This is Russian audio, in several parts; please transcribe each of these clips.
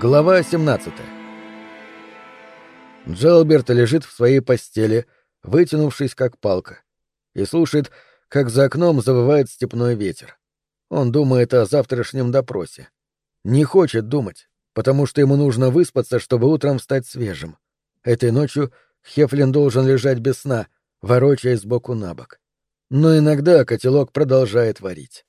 Глава 17 Джелберт лежит в своей постели, вытянувшись как палка, и слушает, как за окном завывает степной ветер. Он думает о завтрашнем допросе. Не хочет думать, потому что ему нужно выспаться, чтобы утром стать свежим. Этой ночью Хефлин должен лежать без сна, ворочаясь сбоку на бок. Но иногда котелок продолжает варить.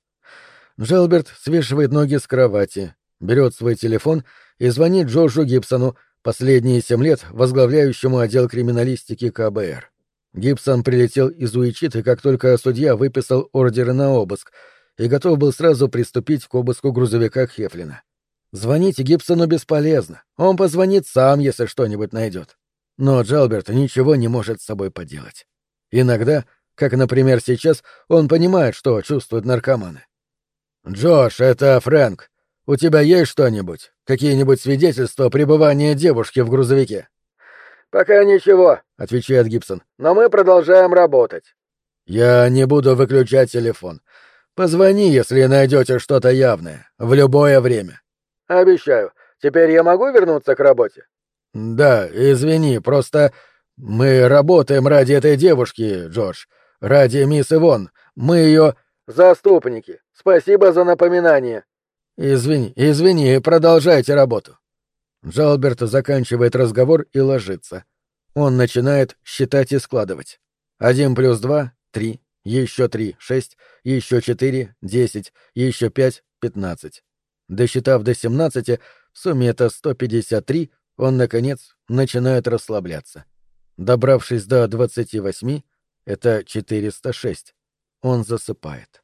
Джелберт свешивает ноги с кровати, берет свой телефон и звонит Джорджу Гибсону, последние семь лет возглавляющему отдел криминалистики КБР. Гибсон прилетел из Уичиты, как только судья выписал ордеры на обыск, и готов был сразу приступить к обыску грузовика Хефлина. Звонить Гибсону бесполезно, он позвонит сам, если что-нибудь найдет. Но Джалберт ничего не может с собой поделать. Иногда, как, например, сейчас, он понимает, что чувствуют наркоманы. «Джош, это Фрэнк. У тебя есть что-нибудь? Какие-нибудь свидетельства пребывания девушки в грузовике?» «Пока ничего», — отвечает Гибсон. «Но мы продолжаем работать». «Я не буду выключать телефон. Позвони, если найдете что-то явное. В любое время». «Обещаю. Теперь я могу вернуться к работе?» «Да, извини, просто мы работаем ради этой девушки, Джордж. Ради мисс Ивон. Мы ее...» «Заступники. Спасибо за напоминание. Извини, извини, продолжайте работу. Джалберт заканчивает разговор и ложится. Он начинает считать и складывать. Один плюс два — три, еще три — шесть, еще четыре — десять, еще пять — пятнадцать. Досчитав до семнадцати, в сумме это сто пятьдесят три, он, наконец, начинает расслабляться. Добравшись до двадцати восьми, это четыреста шесть, он засыпает.